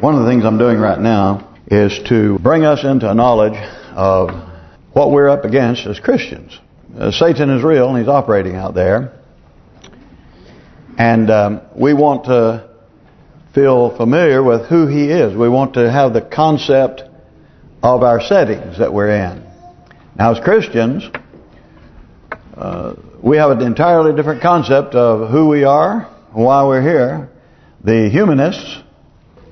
One of the things I'm doing right now is to bring us into a knowledge of what we're up against as Christians. Uh, Satan is real and he's operating out there. And um, we want to feel familiar with who he is. We want to have the concept of our settings that we're in. Now as Christians, uh, we have an entirely different concept of who we are, why we're here. The humanists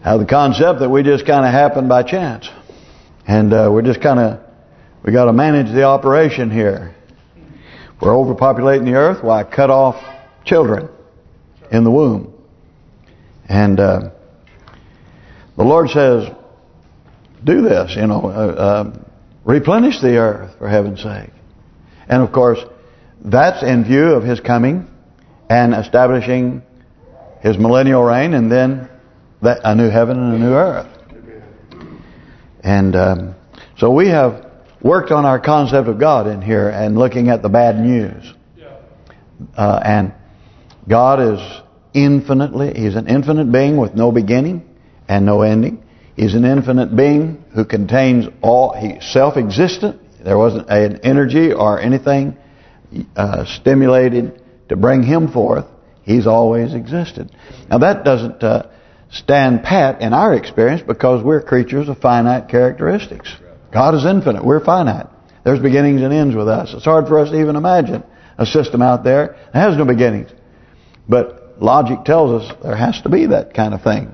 have the concept that we just kind of happen by chance. And uh, we're just kind of, we got to manage the operation here. We're overpopulating the earth, why cut off children in the womb. And uh, the Lord says, do this, you know, uh, uh, replenish the earth, for heaven's sake. And of course, that's in view of His coming and establishing His millennial reign and then that a new heaven and a new earth. And um, so we have worked on our concept of God in here and looking at the bad news. Uh, and God is infinitely, He's an infinite being with no beginning and no ending. He's an infinite being who contains all, He's self-existent. There wasn't an energy or anything uh, stimulated to bring Him forth. He's always existed. Now that doesn't uh, stand pat in our experience because we're creatures of finite characteristics. God is infinite. We're finite. There's beginnings and ends with us. It's hard for us to even imagine a system out there that has no beginnings. But logic tells us there has to be that kind of thing.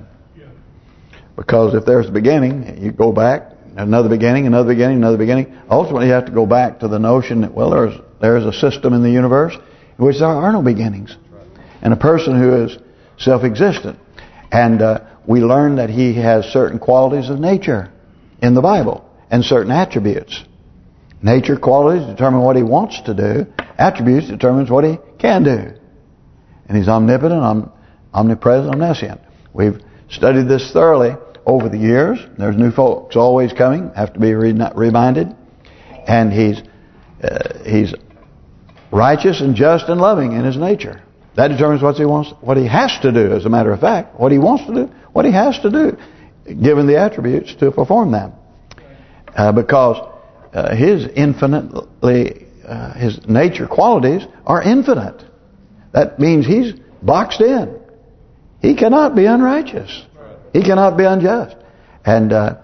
Because if there's a beginning, you go back, another beginning, another beginning, another beginning. Ultimately, you have to go back to the notion that, well, there's there's a system in the universe in which there are no beginnings. And a person who is self-existent. And uh, we learn that he has certain qualities of nature in the Bible and certain attributes. Nature qualities determine what he wants to do. Attributes determines what he can do. And he's omnipotent, om omnipresent, omniscient. We've studied this thoroughly over the years. There's new folks always coming, have to be re reminded. And he's uh, he's righteous and just and loving in his nature. That determines what he wants, what he has to do. As a matter of fact, what he wants to do, what he has to do, given the attributes to perform them, uh, because uh, his infinitely, uh, his nature qualities are infinite. That means he's boxed in. He cannot be unrighteous. He cannot be unjust, and uh,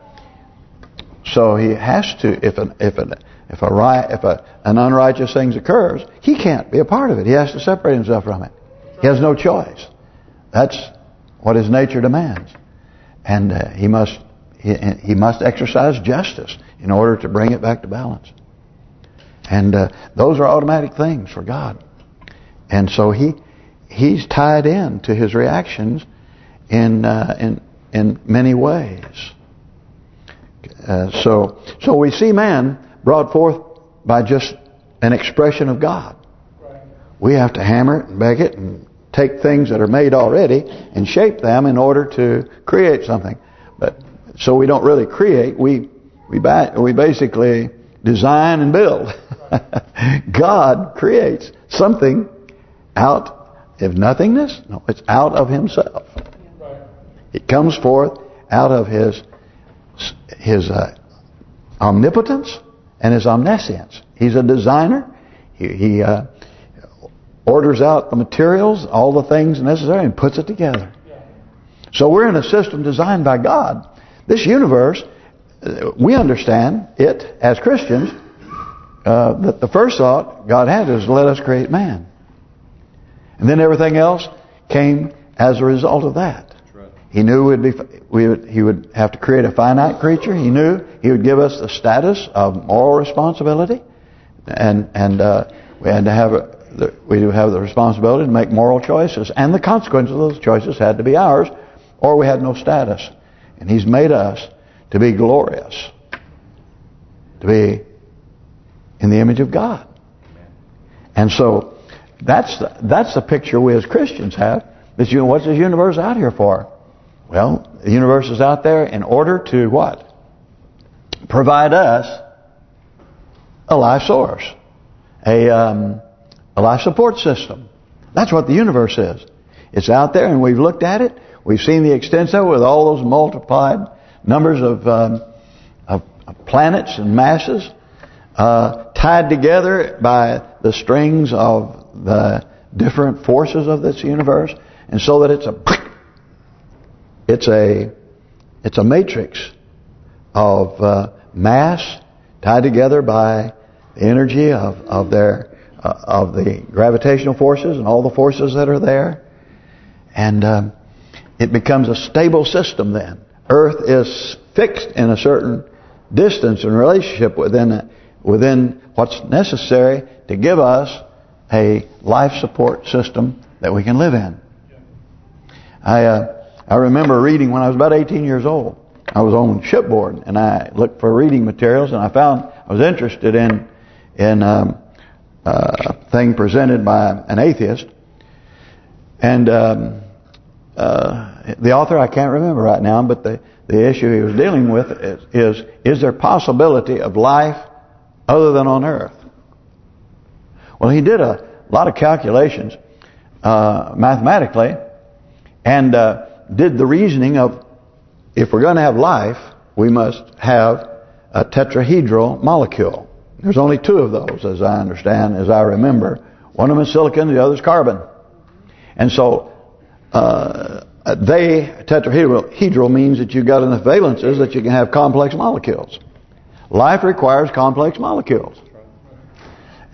so he has to. If an if an if a if a, an unrighteous thing occurs, he can't be a part of it. He has to separate himself from it. He has no choice. That's what his nature demands. And uh, he must he, he, must exercise justice in order to bring it back to balance. And uh, those are automatic things for God. And so he he's tied in to his reactions in uh, in in many ways. Uh, so so we see man brought forth by just an expression of God. We have to hammer it and beg it and take things that are made already and shape them in order to create something. But so we don't really create. We we buy, we basically design and build. God creates something out of nothingness. No, it's out of Himself. It comes forth out of His His uh, omnipotence and His omniscience. He's a designer. He, he uh, orders out the materials, all the things necessary, and puts it together. So we're in a system designed by God. This universe, uh, we understand it as Christians, uh, that the first thought God had is let us create man. And then everything else came as a result of that. He knew we'd be, we would, he would have to create a finite creature. He knew he would give us the status of moral responsibility. And and uh, we had to have a, we do have the responsibility to make moral choices. And the consequences of those choices had to be ours, or we had no status. And He's made us to be glorious, to be in the image of God. And so that's the, that's the picture we as Christians have. This you what's this universe out here for? Well, the universe is out there in order to what? Provide us a life source, a um, a life support system. That's what the universe is. It's out there and we've looked at it. we've seen the extent of it with all those multiplied numbers of, um, of planets and masses uh, tied together by the strings of the different forces of this universe, and so that it's a it's a it's a matrix of uh, mass tied together by the energy of of their uh, of the gravitational forces and all the forces that are there, and um, it becomes a stable system. Then Earth is fixed in a certain distance and relationship within within what's necessary to give us a life support system that we can live in. I uh, I remember reading when I was about 18 years old. I was on shipboard and I looked for reading materials and I found I was interested in in um, uh, thing presented by an atheist. And um, uh, the author I can't remember right now, but the the issue he was dealing with is, is is there possibility of life other than on earth? Well, he did a lot of calculations uh, mathematically and uh, did the reasoning of if we're going to have life, we must have a tetrahedral molecule. There's only two of those, as I understand, as I remember. One of them is silicon, the other is carbon. And so, uh, they, tetrahedral means that you've got enough valences that you can have complex molecules. Life requires complex molecules.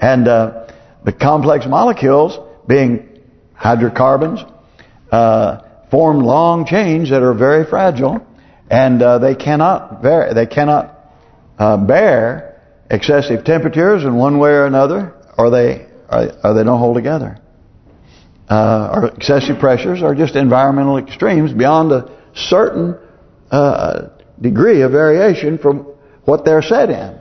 And uh, the complex molecules, being hydrocarbons, uh, form long chains that are very fragile, and uh, they cannot bear they cannot uh, bear excessive temperatures in one way or another, or they or they don't hold together. Uh, or excessive pressures, or just environmental extremes beyond a certain uh, degree of variation from what they're set in.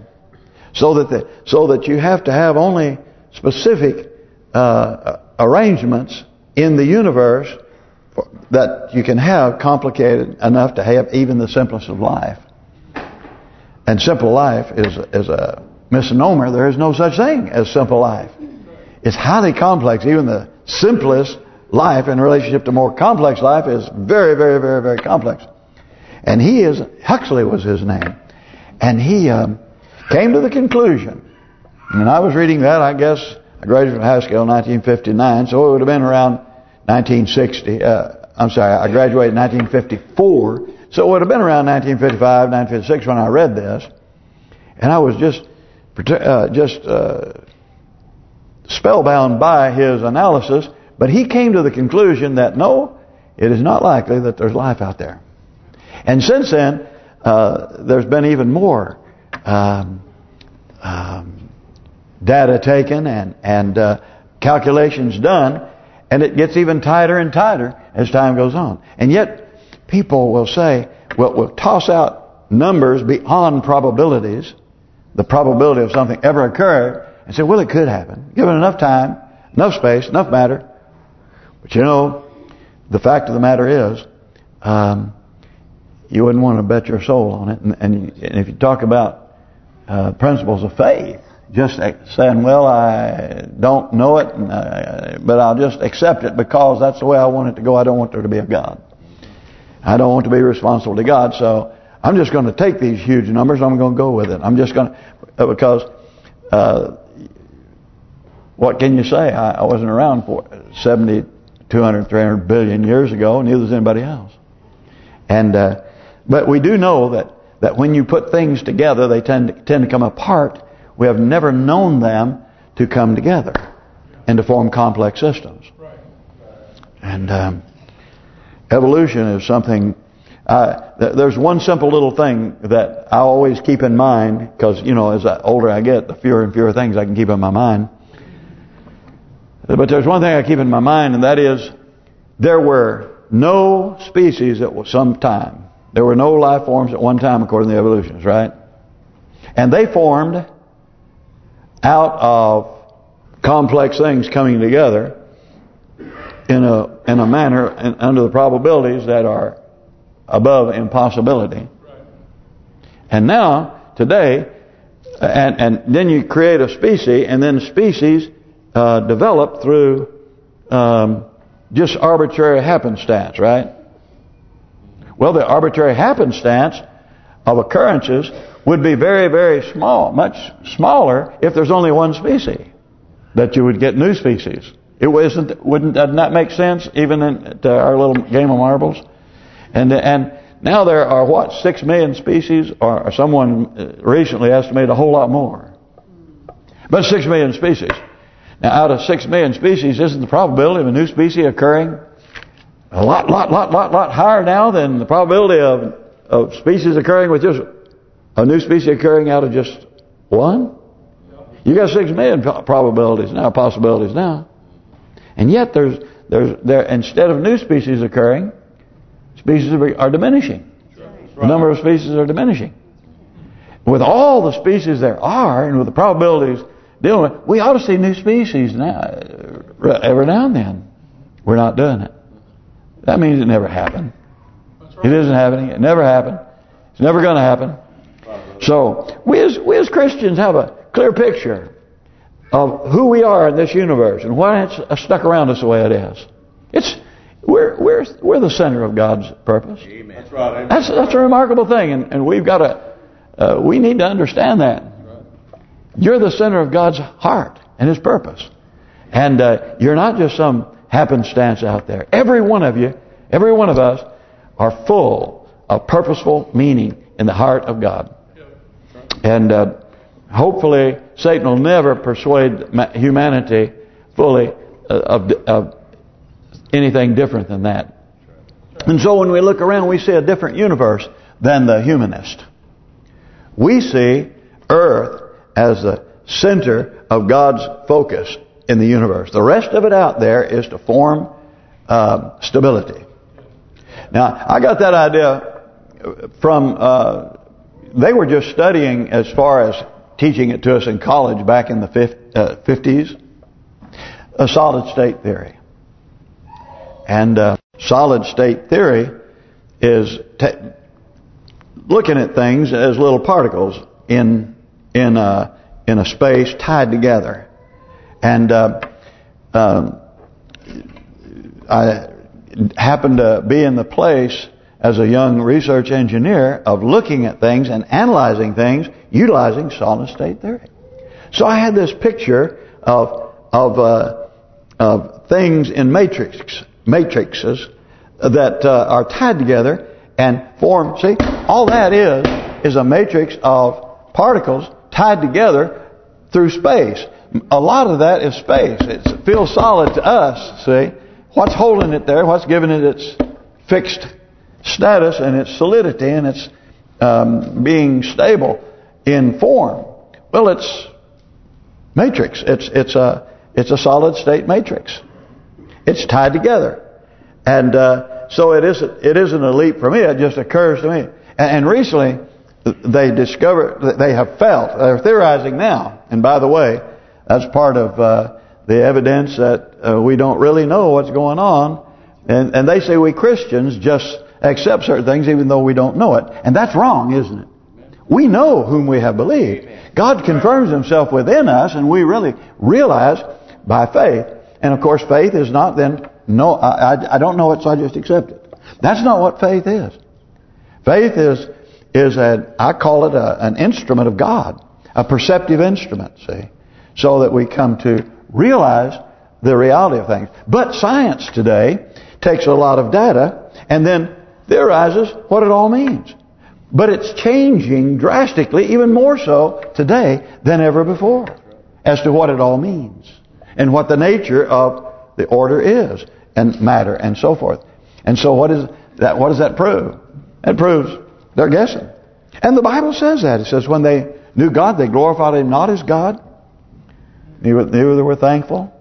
So that the, so that you have to have only specific uh, arrangements in the universe that you can have complicated enough to have even the simplest of life. And simple life is is a misnomer. There is no such thing as simple life. It's highly complex. Even the simplest life in relationship to more complex life is very, very, very, very complex. And he is, Huxley was his name. And he um, came to the conclusion, and I was reading that, I guess, I graduated from high school in 1959, so it would have been around 1960. Uh, I'm sorry, I graduated in 1954, so it would have been around 1955, 1956 when I read this. And I was just uh, just uh, spellbound by his analysis, but he came to the conclusion that no, it is not likely that there's life out there. And since then, uh, there's been even more um, um, data taken and and uh, calculations done, and it gets even tighter and tighter as time goes on. And yet, people will say, well, we'll toss out numbers beyond probabilities, the probability of something ever occurring, and say, well, it could happen, given enough time, enough space, enough matter. But you know, the fact of the matter is, um, you wouldn't want to bet your soul on it. And, and, and if you talk about uh, principles of faith, just saying, well, I don't know it, uh, but I'll just accept it because that's the way I want it to go. I don't want there to be a God. I don't want to be responsible to God, so I'm just going to take these huge numbers. I'm going to go with it. I'm just going to, uh, because uh, what can you say? I, I wasn't around for 70, 200, 300 billion years ago. Neither was anybody else. And uh, but we do know that that when you put things together, they tend to, tend to come apart. We have never known them to come together and to form complex systems. And um, evolution is something. Uh, there's one simple little thing that I always keep in mind because you know, as I, older I get, the fewer and fewer things I can keep in my mind. But there's one thing I keep in my mind, and that is there were no species at some time there were no life forms at one time according to the evolutionists, right? And they formed out of complex things coming together in a in a manner and under the probabilities that are above impossibility. And now, today, and and then you create a species, and then species uh, develop through um, just arbitrary happenstance, right? Well, the arbitrary happenstance of occurrences would be very, very small, much smaller if there's only one species, that you would get new species. It wasn't, wouldn't doesn't that make sense? Even in our little game of marbles, and and now there are what six million species, or, someone uh, recently estimated a whole lot more. But six million species. Now, out of six million species, isn't the probability of a new species occurring a lot, lot, lot, lot, lot higher now than the probability of of species occurring with just a new species occurring out of just one? You got six million probabilities now, possibilities now. And yet there's there's there instead of new species occurring, species are diminishing. The number of species are diminishing. With all the species there are, and with the probabilities dealing with, we ought to see new species now, uh, every now and then. We're not doing it. That means it never happened. It isn't happening. It never happened. It's never going to happen. So we as we as Christians have a clear picture of who we are in this universe and why it's stuck around us the way it is. It's we're we're we're the center of God's purpose. Amen. That's right. That's that's a remarkable thing, and and we've got to uh, we need to understand that. You're the center of God's heart and His purpose, and uh, you're not just some happenstance out there. Every one of you, every one of us, are full of purposeful meaning in the heart of God. And uh, hopefully Satan will never persuade humanity fully uh, of, of anything different than that. And so when we look around, we see a different universe than the humanist. We see Earth as the center of God's focus in the universe. The rest of it out there is to form uh, stability. Now, I got that idea from, uh, they were just studying as far as teaching it to us in college back in the 50s, uh, a solid state theory. And uh, solid state theory is looking at things as little particles in in a in a space tied together. And uh, um, I happened to be in the place as a young research engineer of looking at things and analyzing things utilizing solid state theory. So I had this picture of of uh, of things in matrix matrices that uh, are tied together and form. See, all that is is a matrix of particles tied together through space. A lot of that is space. It feels solid to us, see. What's holding it there, what's giving it its fixed status and its solidity and its um, being stable in form? Well, it's matrix. It's it's a it's a solid state matrix. It's tied together. And uh, so it isn't it isn't a leap for me. It just occurs to me. And, and recently, they discovered they have felt they're theorizing now. And by the way, that's part of uh, the evidence that uh, we don't really know what's going on. And and they say we Christians just accept certain things even though we don't know it. And that's wrong, isn't it? We know whom we have believed. God confirms Himself within us, and we really realize by faith. And of course, faith is not then no, I, I don't know it, so I just accept it. That's not what faith is. Faith is is a I call it a, an instrument of God, a perceptive instrument. See, so that we come to realize the reality of things. But science today takes a lot of data and then theorizes what it all means. But it's changing drastically, even more so today than ever before, as to what it all means and what the nature of the order is and matter and so forth. And so what is that? What does that prove? It proves they're guessing. And the Bible says that. It says when they knew God, they glorified Him not as God. Neither, neither were thankful.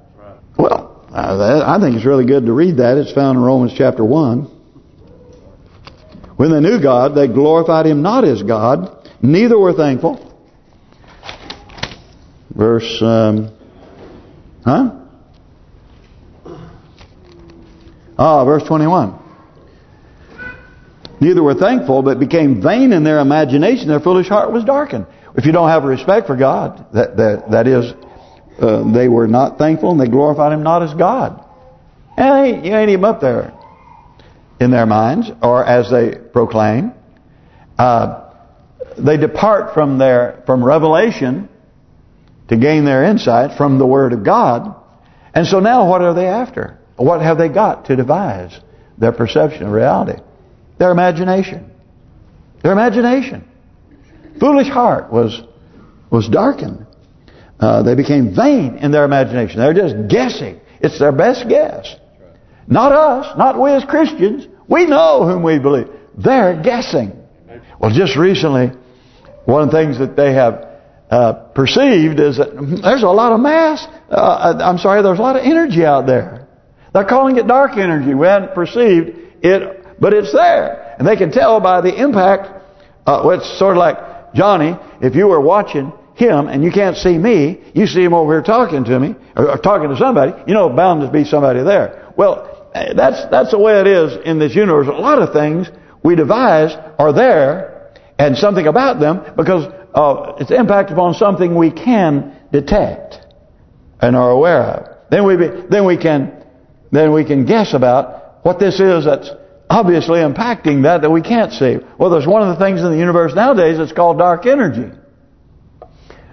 Well, I think it's really good to read that. It's found in Romans chapter 1. When they knew God, they glorified Him not as God, neither were thankful. Verse, um, huh? Ah, verse 21. Neither were thankful, but became vain in their imagination. Their foolish heart was darkened. If you don't have respect for God, that that, that is, uh, they were not thankful and they glorified Him not as God. And you ain't even up there. In their minds, or as they proclaim. Uh, they depart from their from revelation to gain their insight from the Word of God. And so now what are they after? What have they got to devise their perception of reality? Their imagination. Their imagination. Foolish heart was was darkened. Uh, they became vain in their imagination. They're just guessing. It's their best guess. Not us, not we as Christians. We know whom we believe. They're guessing. Well, just recently, one of the things that they have uh, perceived is that there's a lot of mass. Uh, I'm sorry, there's a lot of energy out there. They're calling it dark energy. We hadn't perceived it, but it's there. And they can tell by the impact. Uh, it's sort of like Johnny, if you were watching him and you can't see me, you see him over here talking to me, or, or talking to somebody, you know bound to be somebody there. Well, that's that's the way it is in this universe. A lot of things we devise are there and something about them because of its impact upon something we can detect and are aware of. Then we be, then we can then we can guess about what this is that's obviously impacting that that we can't see. Well, there's one of the things in the universe nowadays that's called dark energy.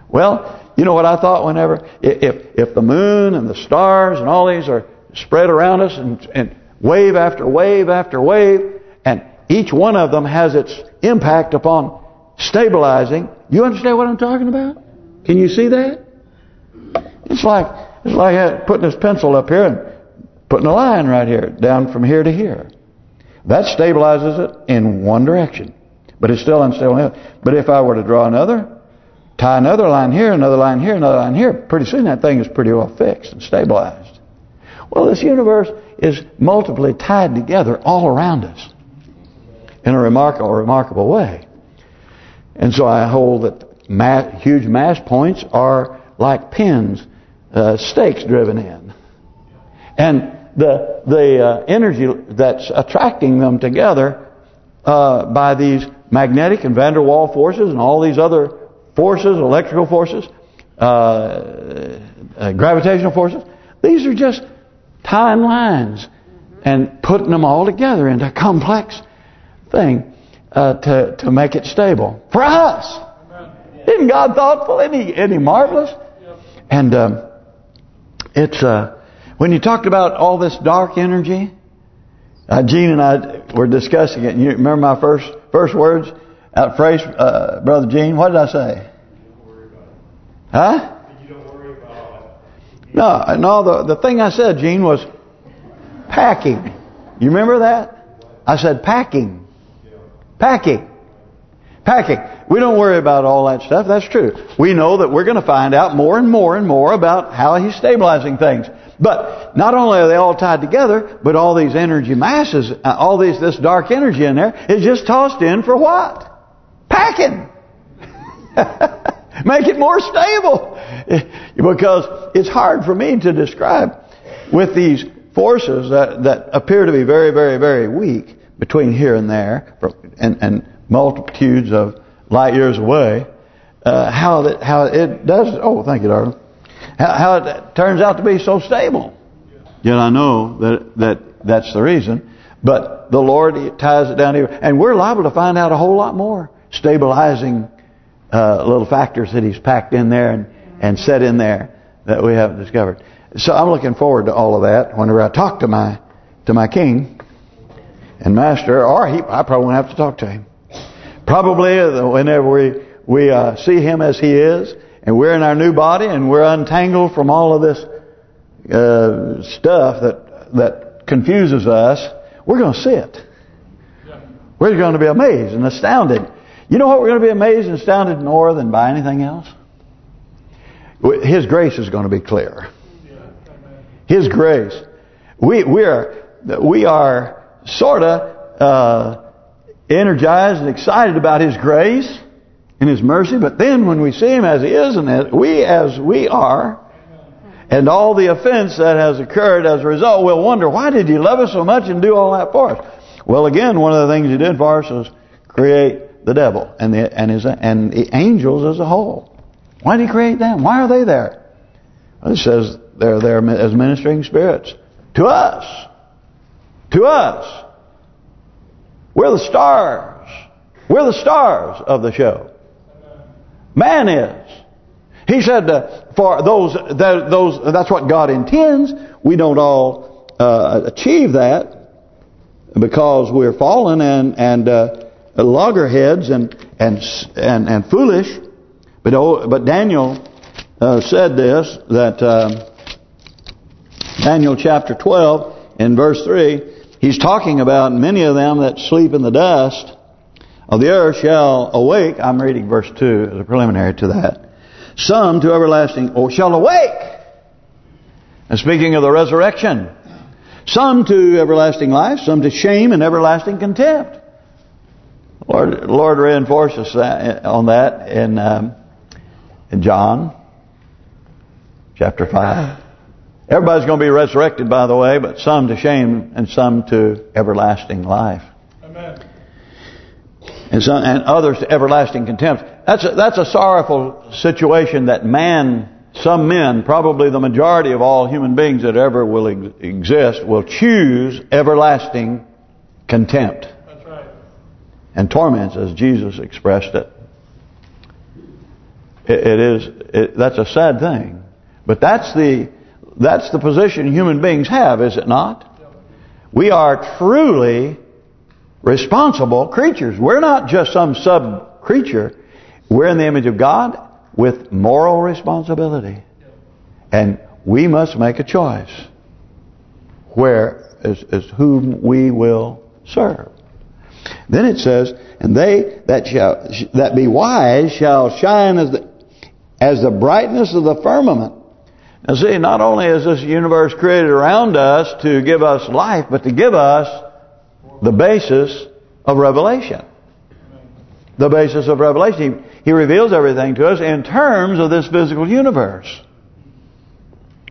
Well, you know what I thought whenever if if the moon and the stars and all these are spread around us and, and wave after wave after wave and each one of them has its impact upon stabilizing. You understand what I'm talking about? Can you see that? It's like it's like putting this pencil up here and putting a line right here down from here to here. That stabilizes it in one direction, but it's still unstable. But if I were to draw another, tie another line here, another line here, another line here, pretty soon that thing is pretty well fixed and stabilized. Well, this universe is multiply tied together all around us in a remarkable, remarkable way. And so I hold that mass, huge mass points are like pins, uh, stakes driven in. And the the uh, energy that's attracting them together uh, by these magnetic and van der Waals forces and all these other forces, electrical forces, uh, uh, gravitational forces, these are just tying lines and putting them all together into a complex thing uh, to to make it stable for us. Isn't God thoughtful? Isn't He, isn't he marvelous? And um, it's uh, when you talked about all this dark energy, uh, Gene and I were discussing it. And you remember my first first words, uh, phrase, brother Gene? What did I say? Huh? No, no. The the thing I said, Gene, was packing. You remember that? I said packing. Packing. Packing. We don't worry about all that stuff. That's true. We know that we're going to find out more and more and more about how he's stabilizing things. But not only are they all tied together, but all these energy masses, uh, all these this dark energy in there is just tossed in for what? Packing. Make it more stable. Because it's hard for me to describe with these forces that, that appear to be very, very, very weak between here and there and, and multitudes of light years away, uh, how that how it does. Oh, thank you, darling. How, how it turns out to be so stable. Yet I know that that that's the reason. But the Lord ties it down here, and we're liable to find out a whole lot more stabilizing uh, little factors that He's packed in there and and set in there that we haven't discovered. So I'm looking forward to all of that. Whenever I talk to my to my King and Master, or he, I probably won't have to talk to him. Probably whenever we we uh, see Him as He is, and we're in our new body, and we're untangled from all of this uh, stuff that that confuses us, we're going to see it. We're going to be amazed and astounded. You know what we're going to be amazed and astounded more than by anything else? His grace is going to be clear. His grace. We we are we are sort of uh, energized and excited about His grace and His mercy. But then when we see Him as He is and as we as we are, and all the offense that has occurred as a result, we'll wonder, why did He love us so much and do all that for us? Well, again, one of the things He did for us was create the devil and the and his and the angels as a whole. Why did He create them? Why are they there? It says they're there as ministering spirits to us. To us. We're the stars. We're the stars of the show. Man is. He said uh, for those that, those that's what God intends. We don't all uh, achieve that because we're fallen and and uh, loggerheads and and and and foolish. But oh, but Daniel uh, said this that uh, Daniel chapter 12 in verse 3 he's talking about many of them that sleep in the dust of the earth shall awake. I'm reading verse 2 as a preliminary to that. Some to everlasting, or shall awake. And speaking of the resurrection, some to everlasting life, some to shame and everlasting contempt. Lord, Lord reinforces that on that in um, in John chapter five. Everybody's going to be resurrected, by the way, but some to shame and some to everlasting life. Amen and, some, and others to everlasting contempt. That's a, that's a sorrowful situation that man, some men, probably the majority of all human beings that ever will ex exist, will choose everlasting contempt. That's right. And torments, as Jesus expressed it. It, it is it, that's a sad thing, but that's the that's the position human beings have, is it not? We are truly responsible creatures. We're not just some sub-creature. We're in the image of God with moral responsibility. And we must make a choice where is, is whom we will serve. Then it says, and they that shall that be wise shall shine as the as the brightness of the firmament. Now see, not only is this universe created around us to give us life, but to give us the basis of revelation. The basis of revelation. He, he reveals everything to us in terms of this physical universe.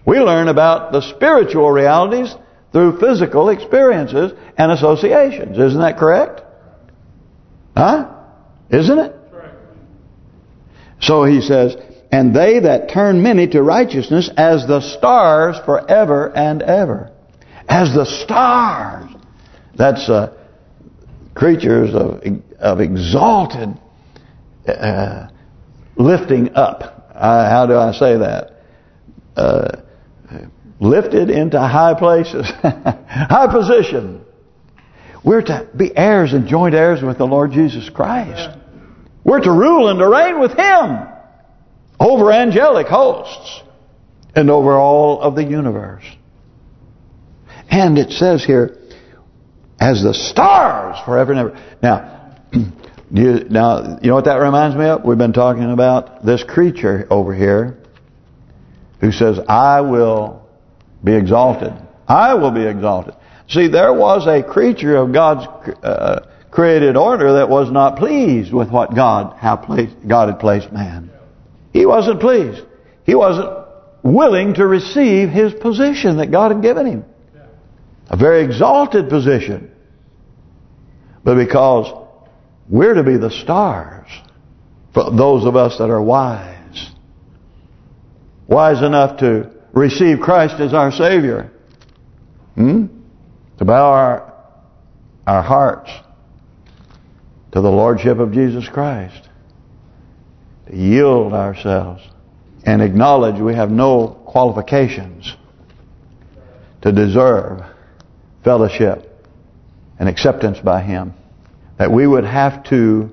We learn about the spiritual realities through physical experiences and associations. Isn't that correct? Huh? Isn't it? So he says, and they that turn many to righteousness as the stars forever and ever. As the stars. That's uh, creatures of of exalted uh, lifting up. Uh, how do I say that? Uh, lifted into high places, high position. We're to be heirs and joint heirs with the Lord Jesus Christ. We're to rule and to reign with Him over angelic hosts and over all of the universe. And it says here, as the stars forever and ever. Now, you, now you know what that reminds me of? We've been talking about this creature over here who says, I will be exalted. I will be exalted. See, there was a creature of God's uh, created order that was not pleased with what God how placed, God had placed man. He wasn't pleased. He wasn't willing to receive his position that God had given him. A very exalted position. But because we're to be the stars for those of us that are wise. Wise enough to receive Christ as our Savior. Hmm? To bow our, our hearts to the Lordship of Jesus Christ. Yield ourselves and acknowledge we have no qualifications to deserve fellowship and acceptance by Him. That we would have to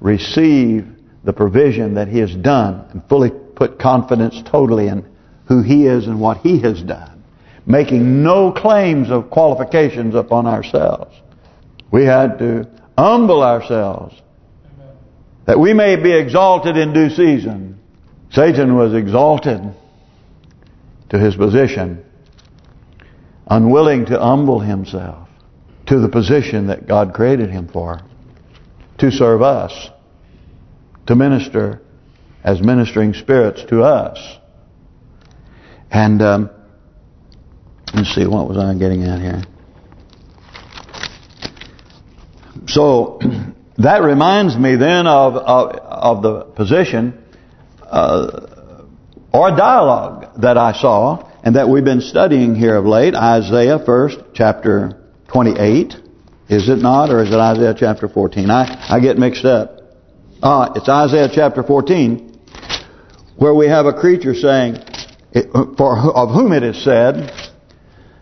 receive the provision that He has done and fully put confidence totally in who He is and what He has done. Making no claims of qualifications upon ourselves. We had to humble ourselves that we may be exalted in due season. Satan was exalted to his position, unwilling to humble himself to the position that God created him for. To serve us. To minister as ministering spirits to us. And um, let's see, what was I getting at here? So that reminds me then of of, of the position uh, or dialogue that I saw and that we've been studying here of late, Isaiah first, chapter 28. Is it not, or is it Isaiah chapter 14? I, I get mixed up. Ah, it's Isaiah chapter 14, where we have a creature saying, for of whom it is said,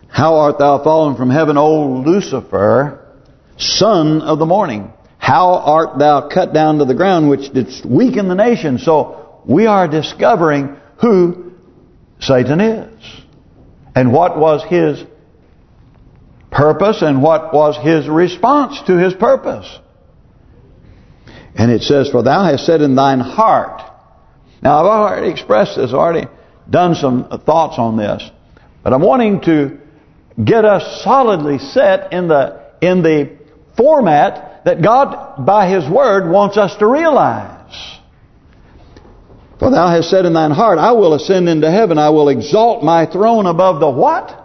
How art thou fallen from heaven, O Lucifer, son of the morning? How art thou cut down to the ground, which didst weaken the nation? So we are discovering who Satan is. And what was his purpose and what was his response to his purpose. And it says, For thou hast said in thine heart. Now I've already expressed this, I've already done some thoughts on this. But I'm wanting to get us solidly set in the in the format that God, by His Word, wants us to realize. For thou hast said in thine heart, I will ascend into heaven, I will exalt my throne above the what?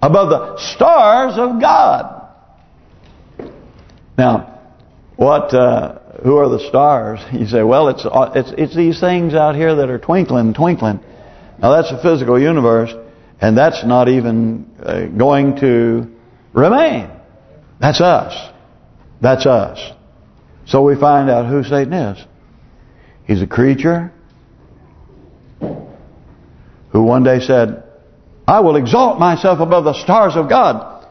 Above the stars of God. Now, what? Uh, who are the stars? You say, well, it's it's it's these things out here that are twinkling, twinkling. Now that's a physical universe, and that's not even uh, going to remain. That's us. That's us. So we find out who Satan is. He's a creature who one day said, I will exalt myself above the stars of God.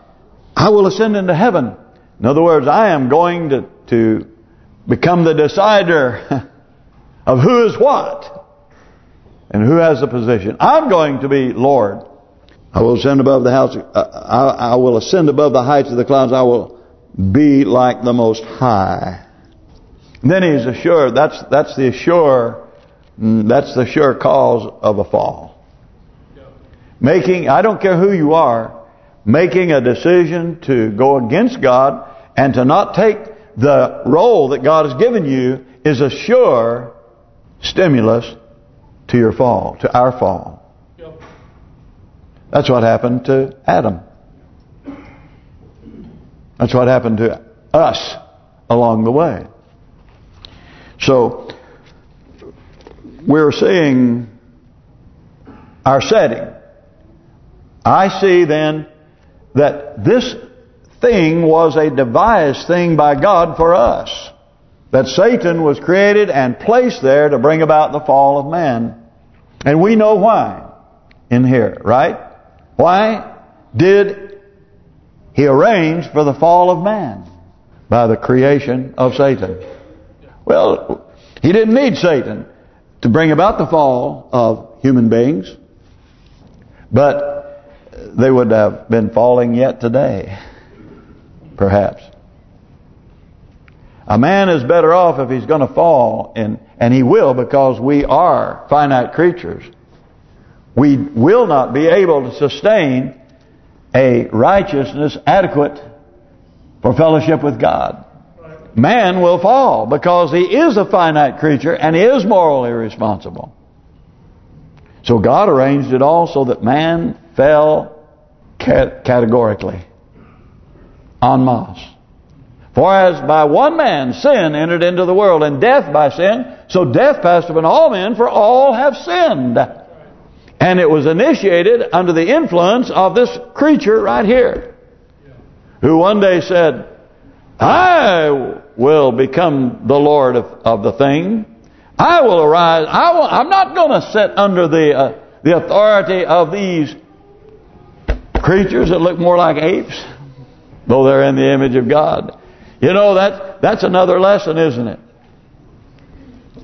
I will ascend into heaven. In other words, I am going to, to become the decider of who is what and who has the position. I'm going to be Lord. I will ascend above the house. Uh, I, I will ascend above the heights of the clouds. I will be like the Most High. And then he's assured. That's that's the sure. Mm, that's the sure cause of a fall. Making I don't care who you are, making a decision to go against God and to not take the role that God has given you is a sure stimulus to your fall, to our fall. That's what happened to Adam. That's what happened to us along the way. So, we're seeing our setting. I see then that this thing was a devised thing by God for us. That Satan was created and placed there to bring about the fall of man. And we know why in here, right? Why did he arranged for the fall of man? By the creation of Satan. Well, he didn't need Satan to bring about the fall of human beings. But they would have been falling yet today. Perhaps. A man is better off if he's going to fall, and, and he will because we are finite creatures. We will not be able to sustain a righteousness adequate for fellowship with God. Man will fall because he is a finite creature and is morally responsible. So God arranged it all so that man fell categorically en masse. For as by one man sin entered into the world, and death by sin, so death passed upon all men, for all have sinned. And it was initiated under the influence of this creature right here. Who one day said, I will become the Lord of, of the thing. I will arise. I will, I'm not going to sit under the uh, the authority of these creatures that look more like apes, though they're in the image of God. You know, that that's another lesson, isn't it?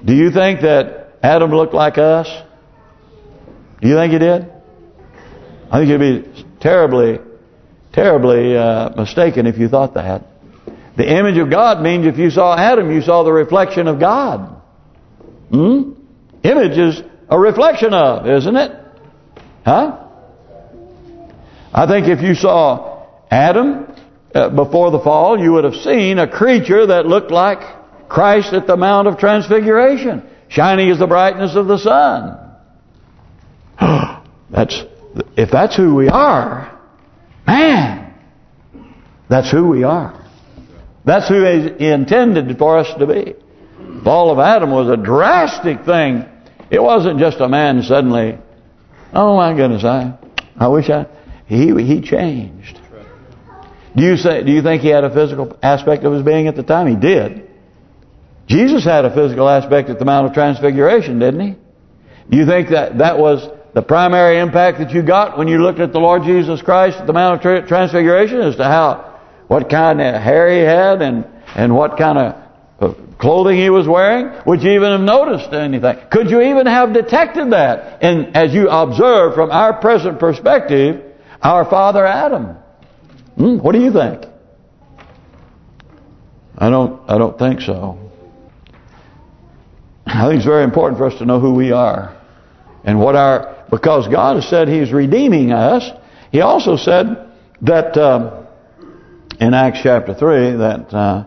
Do you think that Adam looked like us? Do you think he did? I think you'd be terribly, terribly uh, mistaken if you thought that. The image of God means if you saw Adam, you saw the reflection of God. Hmm? Image is a reflection of, isn't it? Huh? I think if you saw Adam, uh, before the fall, you would have seen a creature that looked like Christ at the Mount of Transfiguration, shining as the brightness of the sun. That's If that's who we are, man, that's who we are. That's who He intended for us to be. The fall of Adam was a drastic thing. It wasn't just a man suddenly, oh my goodness, I I wish I... He he changed. Do you say? Do you think he had a physical aspect of his being at the time? He did. Jesus had a physical aspect at the Mount of Transfiguration, didn't he? Do you think that that was the primary impact that you got when you looked at the Lord Jesus Christ at the Mount of Transfiguration as to how, what kind of hair he had and and what kind of clothing he was wearing? Would you even have noticed anything? Could you even have detected that? And as you observe from our present perspective, our father Adam. Hmm, what do you think? I don't. I don't think so. I think it's very important for us to know who we are and what our because God has said He's redeeming us. He also said that uh, in Acts chapter three that uh,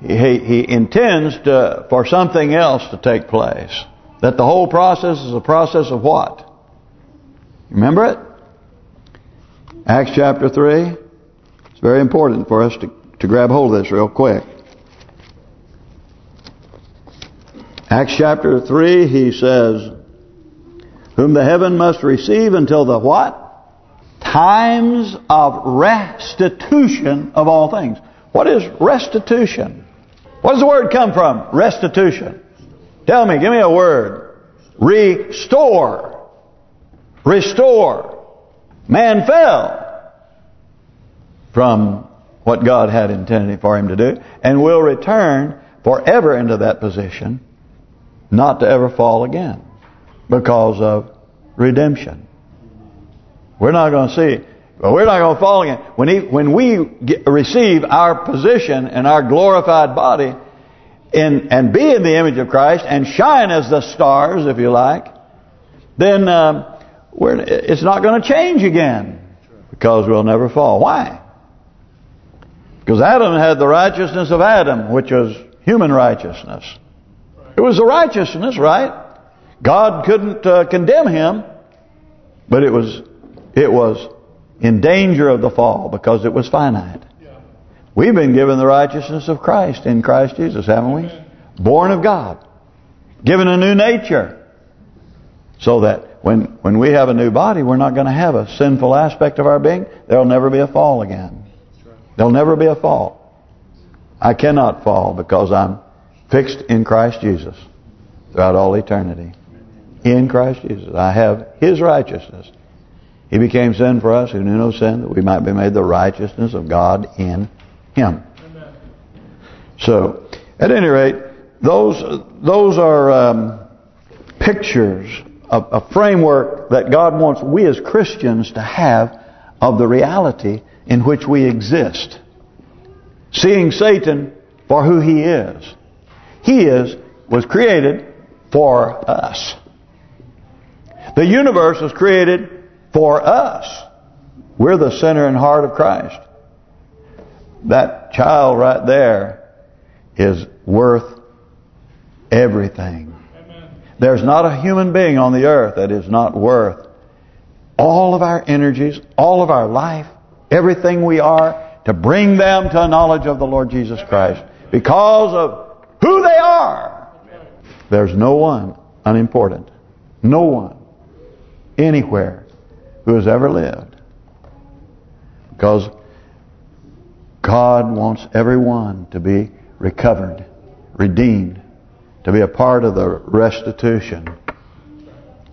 he he intends to, for something else to take place. That the whole process is a process of what? Remember it? Acts chapter 3. It's very important for us to, to grab hold of this real quick. Acts chapter 3, he says, Whom the heaven must receive until the what? Times of restitution of all things. What is restitution? What does the word come from? Restitution. Tell me, give me a word. Restore. Restore. Man fell from what God had intended for him to do and will return forever into that position not to ever fall again because of redemption. We're not going to see, but we're not going to fall again. When he, when we get, receive our position and our glorified body in and be in the image of Christ and shine as the stars, if you like, then um, we're, it's not going to change again because we'll never fall. Why? Because Adam had the righteousness of Adam, which was human righteousness. It was the righteousness, right? God couldn't uh, condemn him, but it was it was in danger of the fall because it was finite. We've been given the righteousness of Christ in Christ Jesus, haven't we? Born of God. Given a new nature. So that when when we have a new body, we're not going to have a sinful aspect of our being. There'll never be a fall again. There'll never be a fall. I cannot fall because I'm fixed in Christ Jesus throughout all eternity. In Christ Jesus. I have His righteousness. He became sin for us who knew no sin, that we might be made the righteousness of God in Him. Amen. So, at any rate, those those are um, pictures, of a framework that God wants we as Christians to have of the reality in which we exist. Seeing Satan for who he is. He is was created for us. The universe was created for us. We're the center and heart of Christ. That child right there is worth everything. Amen. There's not a human being on the earth that is not worth all of our energies, all of our life, everything we are, to bring them to a knowledge of the Lord Jesus Christ. Because of who they are. There's no one unimportant. No one anywhere who has ever lived. Because God wants everyone to be recovered, redeemed, to be a part of the restitution,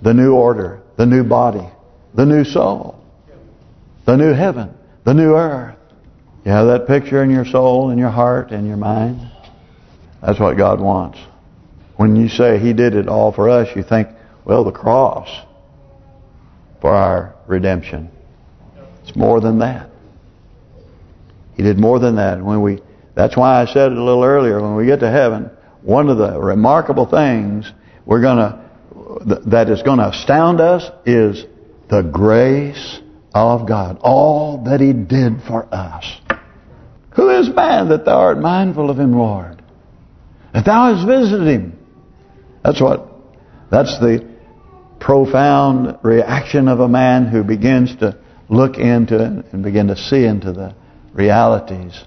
the new order, the new body, the new soul, the new heaven, the new earth. You have that picture in your soul, in your heart, in your mind. That's what God wants. When you say He did it all for us, you think, well, the cross for our redemption. It's more than that. He did more than that. When we, That's why I said it a little earlier, when we get to heaven, one of the remarkable things we're gonna that is going to astound us is the grace of God. All that He did for us. Who is man that thou art mindful of him, Lord? That thou hast visited him. That's what, that's the profound reaction of a man who begins to look into and begin to see into the realities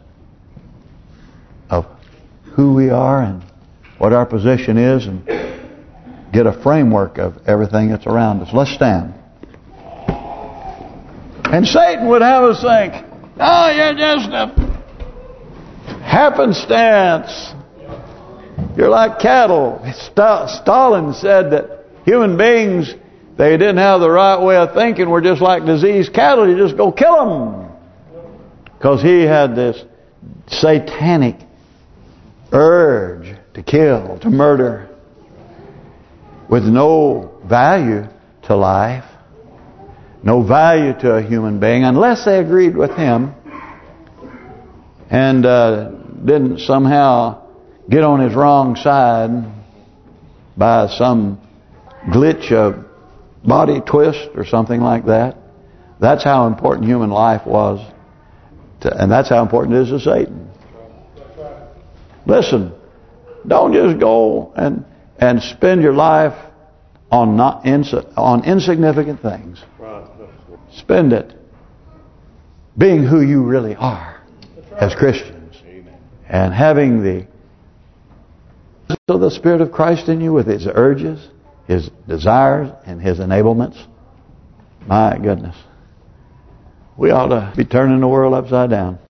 of who we are and what our position is and get a framework of everything that's around us. Let's stand. And Satan would have us think, Oh, you're just a happenstance. You're like cattle. Stalin said that human beings, they didn't have the right way of thinking, were just like diseased cattle. You just go kill them. Because he had this satanic urge to kill, to murder, with no value to life, no value to a human being, unless they agreed with him and uh, didn't somehow get on his wrong side by some glitch of body twist or something like that. That's how important human life was. To, and that's how important it is to Satan. Listen, don't just go and and spend your life on not ins on insignificant things. Spend it being who you really are as Christians and having the the Spirit of Christ in you with its urges, His desires, and His enablements. My goodness. We ought to be turning the world upside down.